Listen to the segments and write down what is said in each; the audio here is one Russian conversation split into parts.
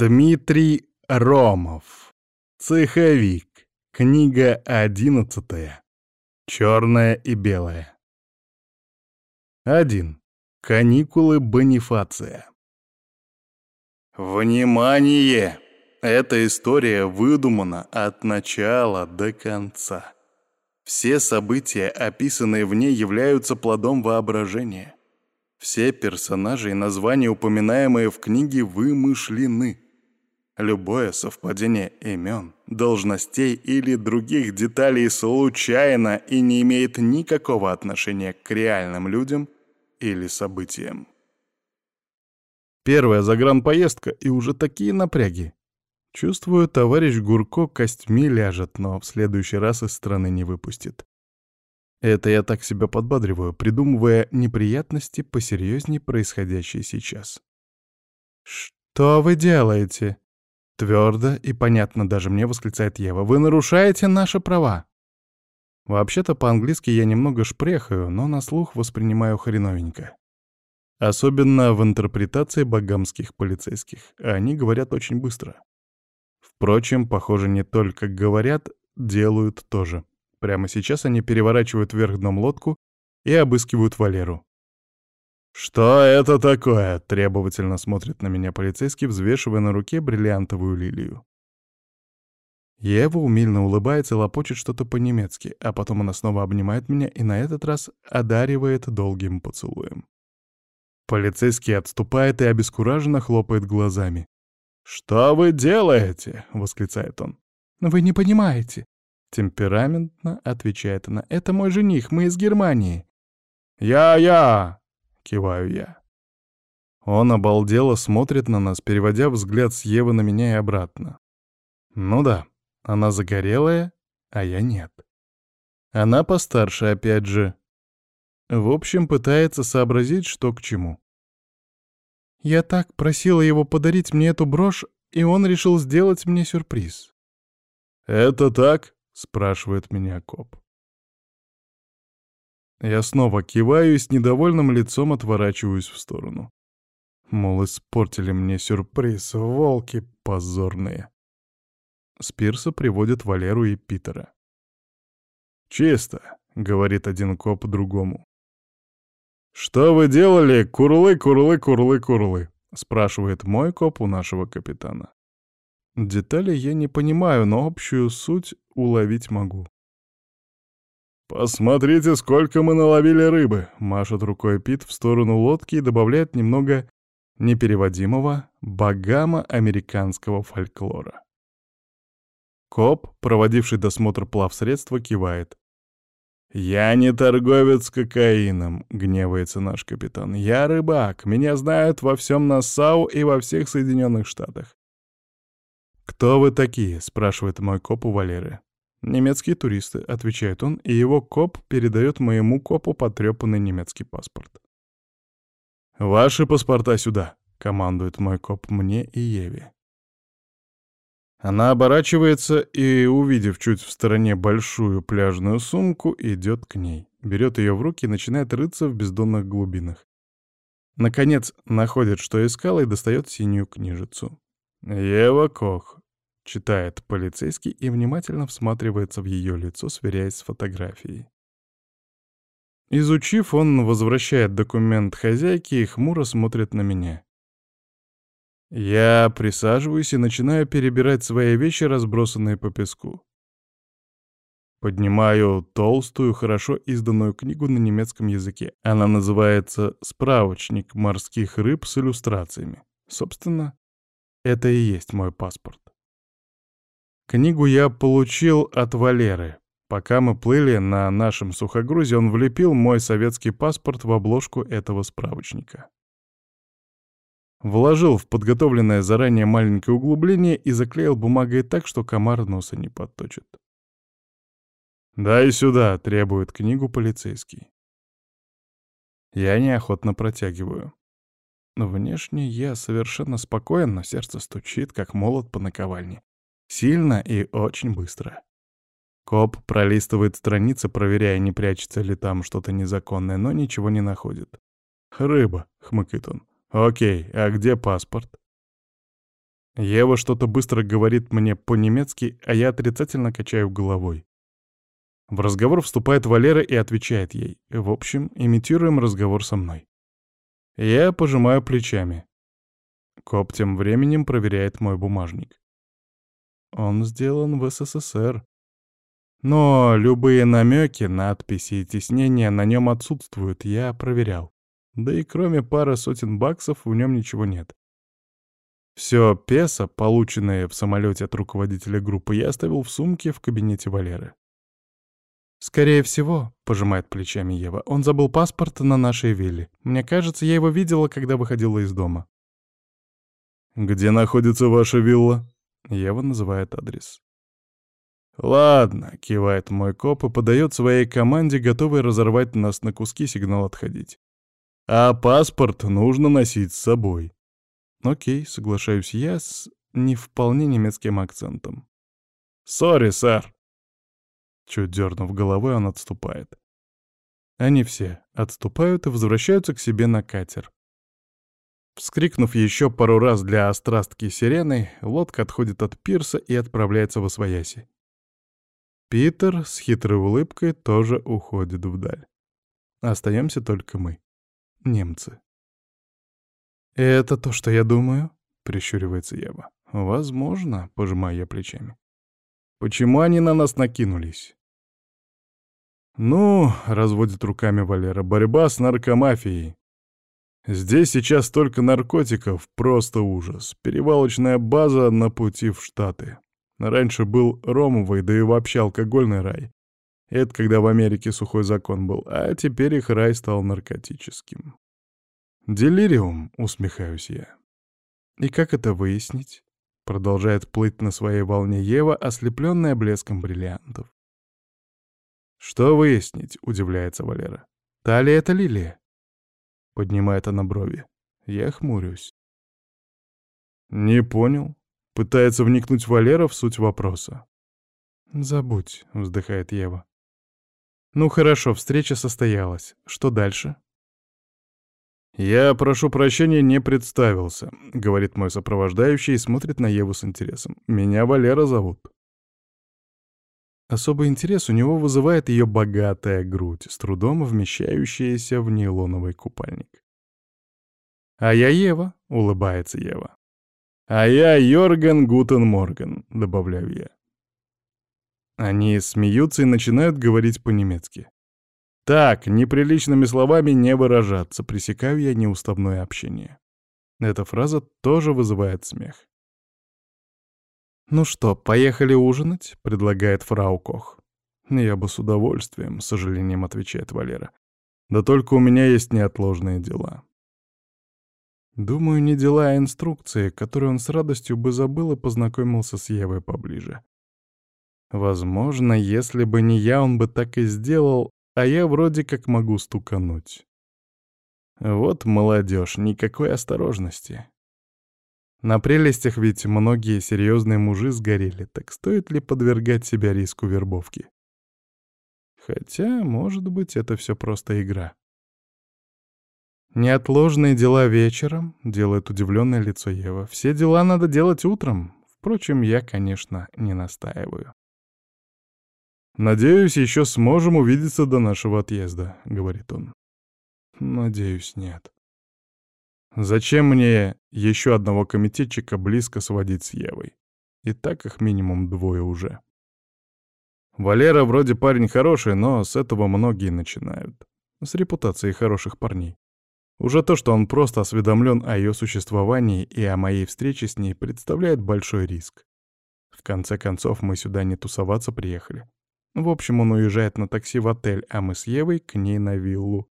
Дмитрий Ромов. Цеховик. Книга одиннадцатая. Черная и белая. 1. Каникулы Бонифация. Внимание! Эта история выдумана от начала до конца. Все события, описанные в ней, являются плодом воображения. Все персонажи и названия, упоминаемые в книге, вымышлены. Любое совпадение имен, должностей или других деталей случайно и не имеет никакого отношения к реальным людям или событиям. Первая загранпоездка и уже такие напряги. Чувствую, товарищ Гурко костьми ляжет, но в следующий раз из страны не выпустит. Это я так себя подбадриваю, придумывая неприятности посерьезнее происходящие сейчас. «Что вы делаете?» Твердо и понятно даже мне восклицает Ева. «Вы нарушаете наши права!» Вообще-то по-английски я немного шпрехаю, но на слух воспринимаю хреновенько. Особенно в интерпретации багамских полицейских. Они говорят очень быстро. Впрочем, похоже, не только говорят, делают тоже. Прямо сейчас они переворачивают вверх дном лодку и обыскивают Валеру. «Что это такое?» — требовательно смотрит на меня полицейский, взвешивая на руке бриллиантовую лилию. Ева умильно улыбается и лопочет что-то по-немецки, а потом она снова обнимает меня и на этот раз одаривает долгим поцелуем. Полицейский отступает и обескураженно хлопает глазами. «Что вы делаете?» — восклицает он. «Вы не понимаете. Темпераментно отвечает она. «Это мой жених, мы из Германии». «Я-я!» — киваю я. Он обалдело смотрит на нас, переводя взгляд с Евы на меня и обратно. Ну да, она загорелая, а я нет. Она постарше, опять же. В общем, пытается сообразить, что к чему. Я так просила его подарить мне эту брошь, и он решил сделать мне сюрприз. «Это так?» — спрашивает меня коп. Я снова киваю и с недовольным лицом отворачиваюсь в сторону. Мол, испортили мне сюрприз, волки позорные. Спирса приводят Валеру и Питера. «Чисто», — говорит один коп другому. «Что вы делали? Курлы, курлы, курлы, курлы», — спрашивает мой коп у нашего капитана. Детали я не понимаю, но общую суть уловить могу. «Посмотрите, сколько мы наловили рыбы!» — машет рукой Пит в сторону лодки и добавляет немного непереводимого богама-американского фольклора. Коп, проводивший досмотр плавсредства, кивает. «Я не торговец кокаином», — гневается наш капитан. «Я рыбак. Меня знают во всем Нассау и во всех Соединенных Штатах. «Кто вы такие?» — спрашивает мой коп у Валеры. «Немецкие туристы», — отвечает он, и его коп передает моему копу потрепанный немецкий паспорт. «Ваши паспорта сюда», — командует мой коп мне и Еве. Она оборачивается и, увидев чуть в стороне большую пляжную сумку, идет к ней, берет ее в руки и начинает рыться в бездонных глубинах. Наконец, находит, что искала, и достает синюю книжицу. «Ева Кох», — читает полицейский и внимательно всматривается в ее лицо, сверяясь с фотографией. Изучив, он возвращает документ хозяйке и хмуро смотрит на меня. Я присаживаюсь и начинаю перебирать свои вещи, разбросанные по песку. Поднимаю толстую, хорошо изданную книгу на немецком языке. Она называется «Справочник морских рыб с иллюстрациями». Собственно, это и есть мой паспорт. Книгу я получил от Валеры. Пока мы плыли на нашем сухогрузе, он влепил мой советский паспорт в обложку этого справочника. Вложил в подготовленное заранее маленькое углубление и заклеил бумагой так, что комар носа не подточит. «Дай сюда», — требует книгу полицейский. Я неохотно протягиваю. Внешне я совершенно спокоен, но сердце стучит, как молот по наковальне. Сильно и очень быстро. Коп пролистывает страницы, проверяя, не прячется ли там что-то незаконное, но ничего не находит. «Рыба», — хмыкает он. «Окей, а где паспорт?» Ева что-то быстро говорит мне по-немецки, а я отрицательно качаю головой. В разговор вступает Валера и отвечает ей. В общем, имитируем разговор со мной. Я пожимаю плечами. Коп тем временем проверяет мой бумажник. Он сделан в СССР. Но любые намеки, надписи и теснения на нем отсутствуют, я проверял. Да и кроме пары сотен баксов в нем ничего нет. Все песо, полученное в самолете от руководителя группы, я оставил в сумке в кабинете Валеры. «Скорее всего», — пожимает плечами Ева, — «он забыл паспорт на нашей вилле. Мне кажется, я его видела, когда выходила из дома». «Где находится ваша вилла?» Ева называет адрес. «Ладно», — кивает мой коп и подает своей команде, готовой разорвать нас на куски сигнал отходить. «А паспорт нужно носить с собой». «Окей», — соглашаюсь я с не вполне немецким акцентом. «Сори, сэр». Чуть дернув головой, он отступает. Они все отступают и возвращаются к себе на катер. Вскрикнув еще пару раз для острастки сирены, лодка отходит от пирса и отправляется в Освояси. Питер с хитрой улыбкой тоже уходит вдаль. Остаемся только мы, немцы. «Это то, что я думаю?» — прищуривается Ева. «Возможно», — пожимаю я плечами. «Почему они на нас накинулись?» «Ну», — разводит руками Валера, — «борьба с наркомафией. Здесь сейчас столько наркотиков, просто ужас. Перевалочная база на пути в Штаты. Раньше был ромовый, да и вообще алкогольный рай. Это когда в Америке сухой закон был, а теперь их рай стал наркотическим. «Делириум», — усмехаюсь я. «И как это выяснить?» — продолжает плыть на своей волне Ева, ослепленная блеском бриллиантов. «Что выяснить?» — удивляется Валера. «Талия — это лилия. Поднимает она брови. Я хмурюсь. Не понял. Пытается вникнуть Валера в суть вопроса. «Забудь», — вздыхает Ева. «Ну хорошо, встреча состоялась. Что дальше?» «Я, прошу прощения, не представился», — говорит мой сопровождающий и смотрит на Еву с интересом. «Меня Валера зовут». Особый интерес у него вызывает ее богатая грудь, с трудом вмещающаяся в нейлоновый купальник. «А я Ева», — улыбается Ева. «А я Йорген Guten Morgen», — добавляю я. Они смеются и начинают говорить по-немецки. Так, неприличными словами не выражаться, пресекаю я неуставное общение. Эта фраза тоже вызывает смех. «Ну что, поехали ужинать?» — предлагает фрау Кох. «Я бы с удовольствием», — с сожалением отвечает Валера. «Да только у меня есть неотложные дела». Думаю, не дела, а инструкции, которые он с радостью бы забыл и познакомился с Евой поближе. Возможно, если бы не я, он бы так и сделал, а я вроде как могу стукануть. Вот молодежь, никакой осторожности. На прелестях ведь многие серьезные мужи сгорели, так стоит ли подвергать себя риску вербовки? Хотя, может быть, это все просто игра. «Неотложные дела вечером», — делает удивленное лицо Ева. «Все дела надо делать утром. Впрочем, я, конечно, не настаиваю». «Надеюсь, еще сможем увидеться до нашего отъезда», — говорит он. «Надеюсь, нет». Зачем мне еще одного комитетчика близко сводить с Евой? И так их минимум двое уже. Валера вроде парень хороший, но с этого многие начинают. С репутацией хороших парней. Уже то, что он просто осведомлен о ее существовании и о моей встрече с ней, представляет большой риск. В конце концов, мы сюда не тусоваться приехали. В общем, он уезжает на такси в отель, а мы с Евой к ней на виллу.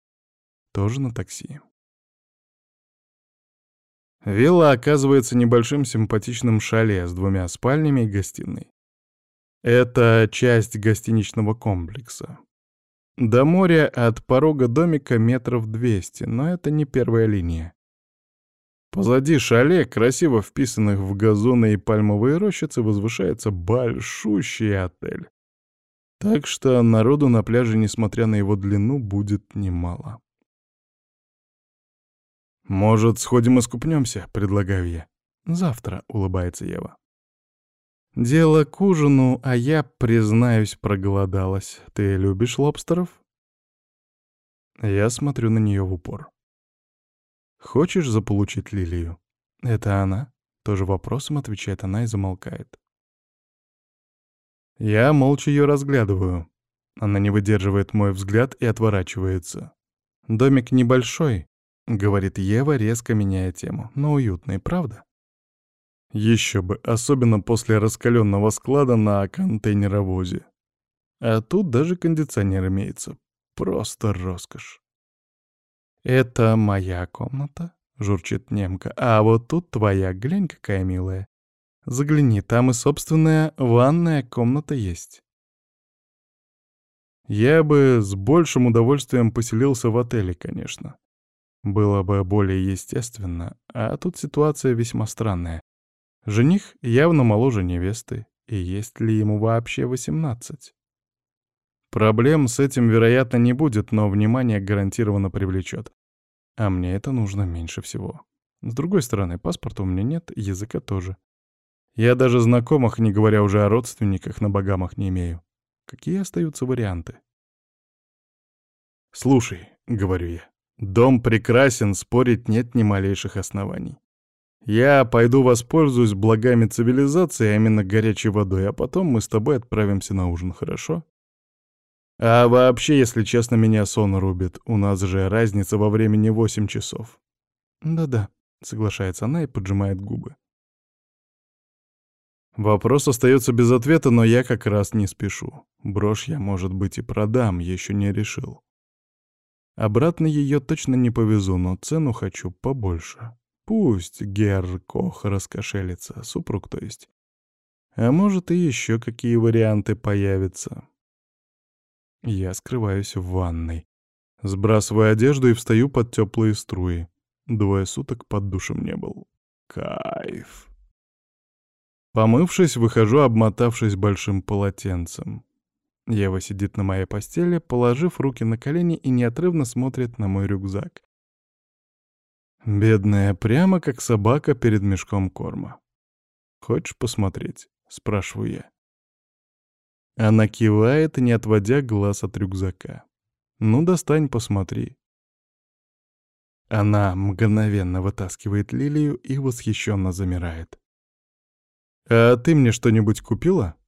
Тоже на такси. Вилла оказывается небольшим симпатичным шале с двумя спальнями и гостиной. Это часть гостиничного комплекса. До моря от порога домика метров 200, но это не первая линия. Позади шале, красиво вписанных в газоны и пальмовые рощицы, возвышается большущий отель. Так что народу на пляже, несмотря на его длину, будет немало. «Может, сходим и скупнемся?» — предлагаю я. «Завтра», — улыбается Ева. «Дело к ужину, а я, признаюсь, проголодалась. Ты любишь лобстеров?» Я смотрю на нее в упор. «Хочешь заполучить лилию?» «Это она?» Тоже вопросом отвечает она и замолкает. Я молча ее разглядываю. Она не выдерживает мой взгляд и отворачивается. «Домик небольшой», — говорит Ева, резко меняя тему, — «но уютный, правда?» Еще бы, особенно после раскаленного склада на контейнеровозе. А тут даже кондиционер имеется. Просто роскошь. «Это моя комната?» — журчит немка. «А вот тут твоя, глянь, какая милая. Загляни, там и собственная ванная комната есть». Я бы с большим удовольствием поселился в отеле, конечно. Было бы более естественно, а тут ситуация весьма странная. Жених явно моложе невесты, и есть ли ему вообще 18? Проблем с этим, вероятно, не будет, но внимание гарантированно привлечет. А мне это нужно меньше всего. С другой стороны, паспорта у меня нет, языка тоже. Я даже знакомых, не говоря уже о родственниках, на богамах не имею. Какие остаются варианты? «Слушай», — говорю я, — «дом прекрасен, спорить нет ни малейших оснований. Я пойду воспользуюсь благами цивилизации, а именно горячей водой, а потом мы с тобой отправимся на ужин, хорошо? А вообще, если честно, меня сон рубит. У нас же разница во времени восемь часов. Да-да, соглашается она и поджимает губы. Вопрос остается без ответа, но я как раз не спешу. Брошь я, может быть, и продам, еще не решил. Обратно ее точно не повезу, но цену хочу побольше. Пусть Герр Кох раскошелится, супруг то есть. А может и еще какие варианты появятся. Я скрываюсь в ванной. Сбрасываю одежду и встаю под теплые струи. Двое суток под душем не был. Кайф. Помывшись, выхожу, обмотавшись большим полотенцем. Ева сидит на моей постели, положив руки на колени и неотрывно смотрит на мой рюкзак. Бедная, прямо как собака перед мешком корма. «Хочешь посмотреть?» — спрашиваю я. Она кивает, не отводя глаз от рюкзака. «Ну, достань, посмотри». Она мгновенно вытаскивает лилию и восхищенно замирает. «А ты мне что-нибудь купила?»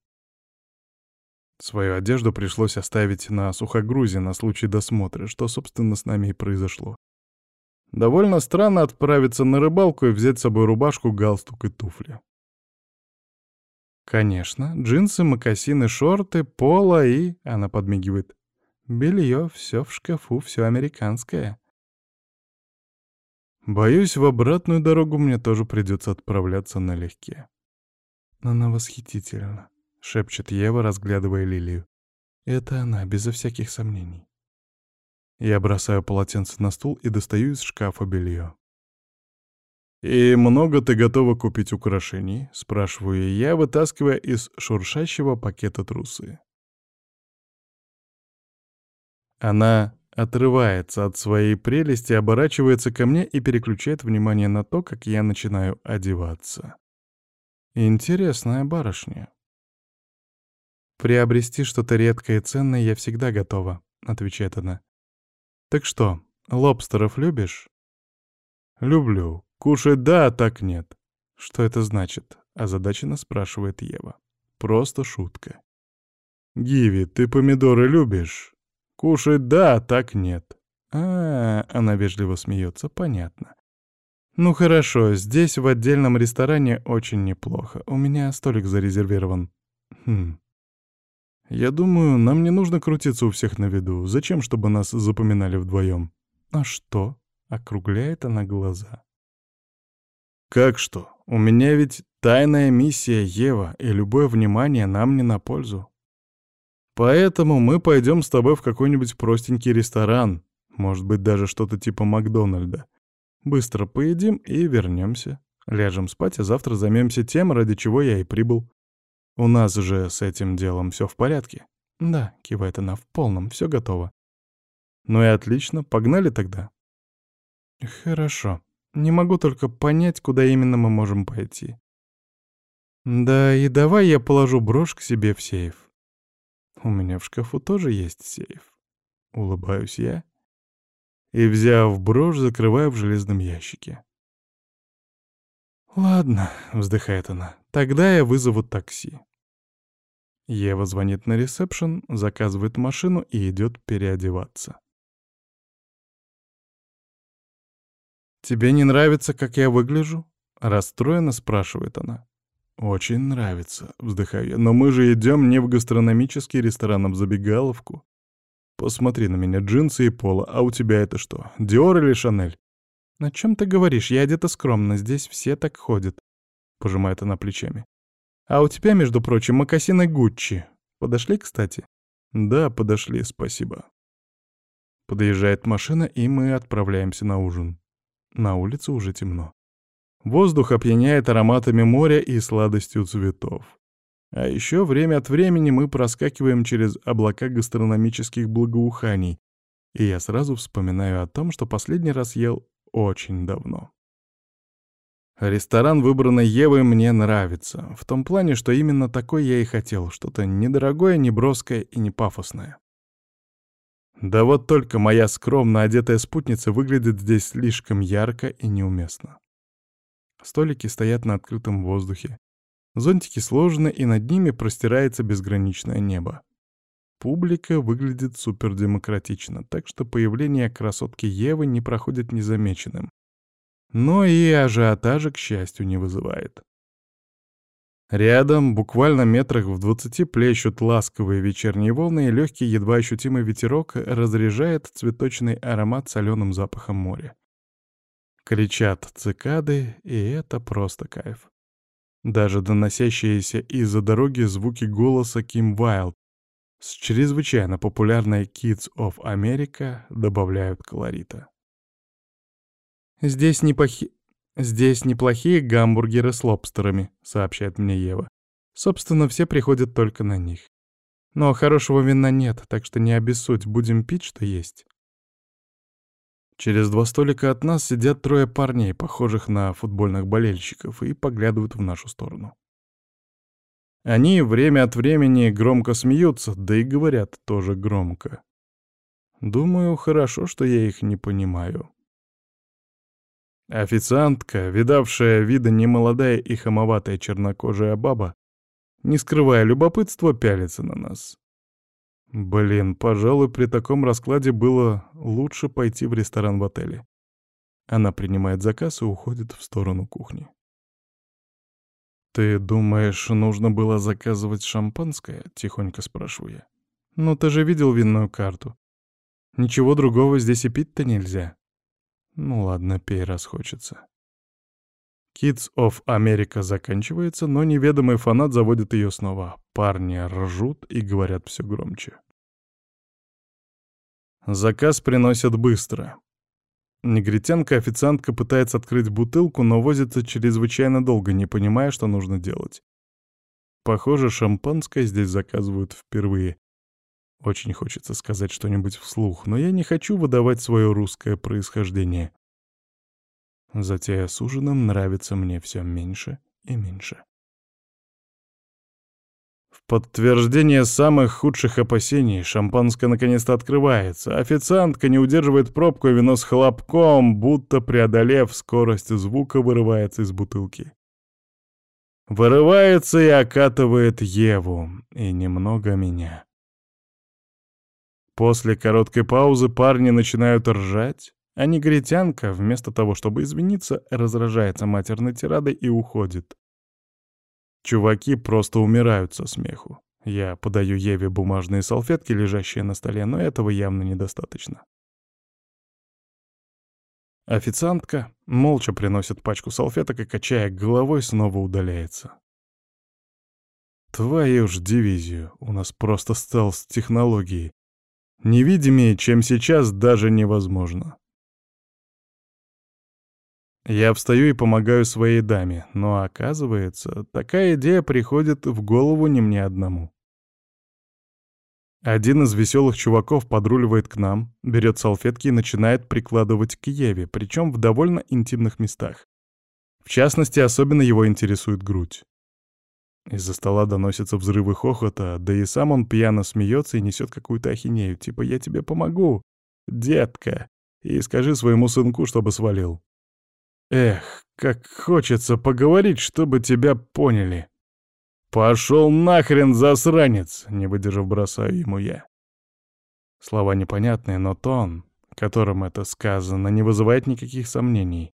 Свою одежду пришлось оставить на сухогрузе на случай досмотра, что, собственно, с нами и произошло. Довольно странно отправиться на рыбалку и взять с собой рубашку, галстук и туфли. Конечно, джинсы, мокасины, шорты, поло и... Она подмигивает. Белье, все в шкафу, все американское. Боюсь, в обратную дорогу мне тоже придется отправляться налегке. Она восхитительна, шепчет Ева, разглядывая лилию. Это она, безо всяких сомнений. Я бросаю полотенце на стул и достаю из шкафа белье. «И много ты готова купить украшений?» — спрашиваю я, вытаскивая из шуршащего пакета трусы. Она отрывается от своей прелести, оборачивается ко мне и переключает внимание на то, как я начинаю одеваться. Интересная барышня. «Приобрести что-то редкое и ценное я всегда готова», — отвечает она. «Так что, лобстеров любишь?» «Люблю. Кушать да, а так нет». «Что это значит?» — озадаченно спрашивает Ева. «Просто шутка». «Гиви, ты помидоры любишь?» «Кушать да, а так нет». А, -а, а она вежливо смеется, понятно. «Ну хорошо, здесь в отдельном ресторане очень неплохо. У меня столик зарезервирован». «Хм, я думаю, нам не нужно крутиться у всех на виду. Зачем, чтобы нас запоминали вдвоем? А что? Округляет она глаза. Как что? У меня ведь тайная миссия Ева, и любое внимание нам не на пользу. Поэтому мы пойдем с тобой в какой-нибудь простенький ресторан, может быть, даже что-то типа Макдональда. Быстро поедим и вернемся. Ляжем спать, а завтра займемся тем, ради чего я и прибыл. У нас же с этим делом все в порядке. Да, кивает она, в полном, все готово. Ну и отлично, погнали тогда. Хорошо. Не могу только понять, куда именно мы можем пойти. Да, и давай я положу брошь к себе в сейф. У меня в шкафу тоже есть сейф. Улыбаюсь я и, взяв брошь, закрываю в железном ящике. «Ладно», — вздыхает она, — «тогда я вызову такси». Ева звонит на ресепшн, заказывает машину и идет переодеваться. «Тебе не нравится, как я выгляжу?» — расстроенно спрашивает она. «Очень нравится», — вздыхаю я. «Но мы же идем не в гастрономический ресторан, а в забегаловку. Посмотри на меня, джинсы и поло. А у тебя это что, Диор или Шанель?» «О чем ты говоришь? Я одета скромно, здесь все так ходят», — пожимает она плечами. «А у тебя, между прочим, мокасины Гуччи. Подошли, кстати?» «Да, подошли, спасибо». Подъезжает машина, и мы отправляемся на ужин. На улице уже темно. Воздух опьяняет ароматами моря и сладостью цветов. А еще время от времени мы проскакиваем через облака гастрономических благоуханий, и я сразу вспоминаю о том, что последний раз ел очень давно. Ресторан, выбранный Евой, мне нравится, в том плане, что именно такой я и хотел, что-то недорогое, неброское и не пафосное. Да вот только моя скромно одетая спутница выглядит здесь слишком ярко и неуместно. Столики стоят на открытом воздухе. Зонтики сложены, и над ними простирается безграничное небо. Публика выглядит супердемократично, так что появление красотки Евы не проходит незамеченным. Но и ажиотажа, к счастью, не вызывает. Рядом, буквально метрах в двадцати, плещут ласковые вечерние волны, и легкий, едва ощутимый ветерок разряжает цветочный аромат соленым запахом моря. Кричат цикады, и это просто кайф. Даже доносящиеся из-за дороги звуки голоса Ким Вайлд с чрезвычайно популярной Kids of America добавляют колорита. «Здесь, непохи... Здесь неплохие гамбургеры с лобстерами», — сообщает мне Ева. «Собственно, все приходят только на них. Но хорошего вина нет, так что не обессудь, будем пить, что есть». Через два столика от нас сидят трое парней, похожих на футбольных болельщиков, и поглядывают в нашу сторону. Они время от времени громко смеются, да и говорят тоже громко. Думаю, хорошо, что я их не понимаю. Официантка, видавшая вида немолодая и хамоватая чернокожая баба, не скрывая любопытства, пялится на нас. Блин, пожалуй, при таком раскладе было лучше пойти в ресторан в отеле. Она принимает заказ и уходит в сторону кухни. «Ты думаешь, нужно было заказывать шампанское?» — тихонько спрашиваю я. «Ну ты же видел винную карту. Ничего другого здесь и пить-то нельзя». «Ну ладно, пей, раз хочется». Kids of America заканчивается, но неведомый фанат заводит ее снова. Парни ржут и говорят все громче. Заказ приносят быстро. Негритянка-официантка пытается открыть бутылку, но возится чрезвычайно долго, не понимая, что нужно делать. Похоже, шампанское здесь заказывают впервые. Очень хочется сказать что-нибудь вслух, но я не хочу выдавать свое русское происхождение. Затея с ужином нравится мне все меньше и меньше. В подтверждение самых худших опасений шампанское наконец-то открывается. Официантка не удерживает пробку, и вино с хлопком, будто преодолев скорость звука, вырывается из бутылки. Вырывается и окатывает Еву, и немного меня. После короткой паузы парни начинают ржать, а негритянка, вместо того, чтобы извиниться, разражается матерной тирадой и уходит. Чуваки просто умирают со смеху. Я подаю Еве бумажные салфетки, лежащие на столе, но этого явно недостаточно. Официантка молча приносит пачку салфеток и, качая головой, снова удаляется. Твою ж дивизию, у нас просто стал с технологией. Невидимее, чем сейчас, даже невозможно. Я встаю и помогаю своей даме, но оказывается, такая идея приходит в голову не мне одному. Один из веселых чуваков подруливает к нам, берет салфетки и начинает прикладывать к Еве, причем в довольно интимных местах. В частности, особенно его интересует грудь. Из-за стола доносятся взрывы хохота, да и сам он пьяно смеется и несет какую-то ахинею, типа «я тебе помогу, детка, и скажи своему сынку, чтобы свалил». Эх, как хочется поговорить, чтобы тебя поняли. «Пошел нахрен, засранец!» — не выдержав, бросаю ему я. Слова непонятные, но тон, которым это сказано, не вызывает никаких сомнений.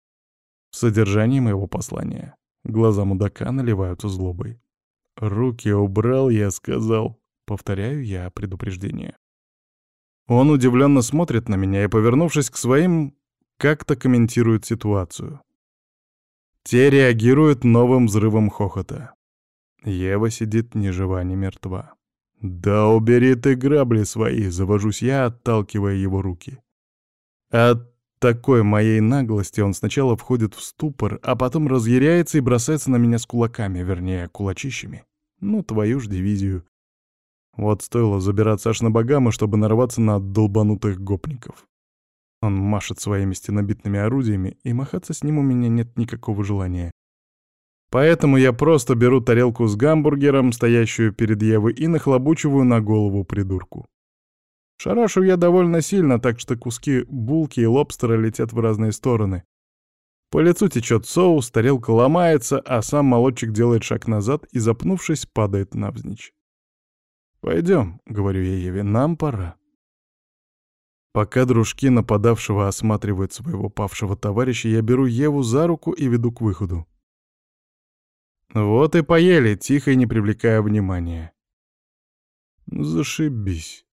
В содержании моего послания глаза мудака наливаются злобой. «Руки убрал, я сказал». Повторяю я предупреждение. Он удивленно смотрит на меня и, повернувшись к своим, как-то комментирует ситуацию. Те реагируют новым взрывом хохота. Ева сидит ни жива, ни мертва. «Да убери ты грабли свои!» — завожусь я, отталкивая его руки. От такой моей наглости он сначала входит в ступор, а потом разъяряется и бросается на меня с кулаками, вернее, кулачищами. Ну, твою ж дивизию. Вот стоило забираться аж на богамы, чтобы нарваться на долбанутых гопников. Он машет своими стенобитными орудиями, и махаться с ним у меня нет никакого желания. Поэтому я просто беру тарелку с гамбургером, стоящую перед Евой, и нахлобучиваю на голову придурку. Шарашу я довольно сильно, так что куски булки и лобстера летят в разные стороны. По лицу течет соус, тарелка ломается, а сам молодчик делает шаг назад и, запнувшись, падает навзничь. «Пойдем», — говорю я Еве, — «нам пора». Пока дружки нападавшего осматривают своего павшего товарища, я беру Еву за руку и веду к выходу. Вот и поели, тихо и не привлекая внимания. Зашибись.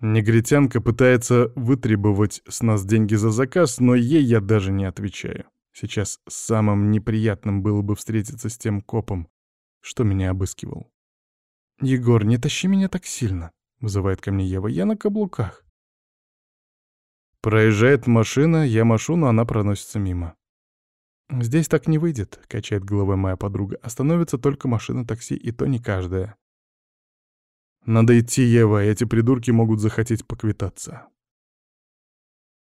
Негритянка пытается вытребовать с нас деньги за заказ, но ей я даже не отвечаю. Сейчас самым неприятным было бы встретиться с тем копом, что меня обыскивал. «Егор, не тащи меня так сильно», — вызывает ко мне Ева. «Я на каблуках». Проезжает машина, я машу, но она проносится мимо. «Здесь так не выйдет», — качает головой моя подруга. «Остановится только машина такси, и то не каждая». «Надо идти, Ева, эти придурки могут захотеть поквитаться».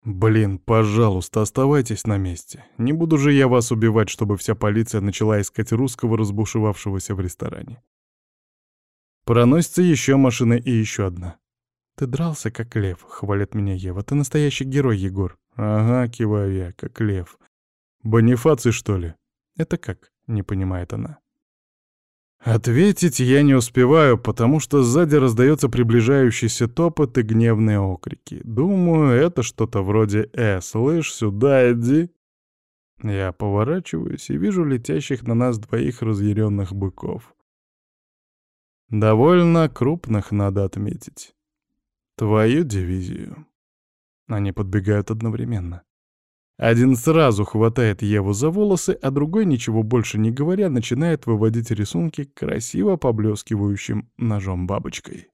«Блин, пожалуйста, оставайтесь на месте. Не буду же я вас убивать, чтобы вся полиция начала искать русского, разбушевавшегося в ресторане». Проносится еще машина и еще одна. «Ты дрался, как лев», — хвалит меня Ева. «Ты настоящий герой, Егор». «Ага», — киваю я, как лев. «Бонифаций, что ли?» «Это как?» — не понимает она. Ответить я не успеваю, потому что сзади раздается приближающийся топот и гневные окрики. Думаю, это что-то вроде «Э, слышь, сюда иди!» Я поворачиваюсь и вижу летящих на нас двоих разъяренных быков. Довольно крупных, надо отметить. Твою дивизию. Они подбегают одновременно. Один сразу хватает Еву за волосы, а другой, ничего больше не говоря, начинает выводить рисунки красиво поблескивающим ножом-бабочкой.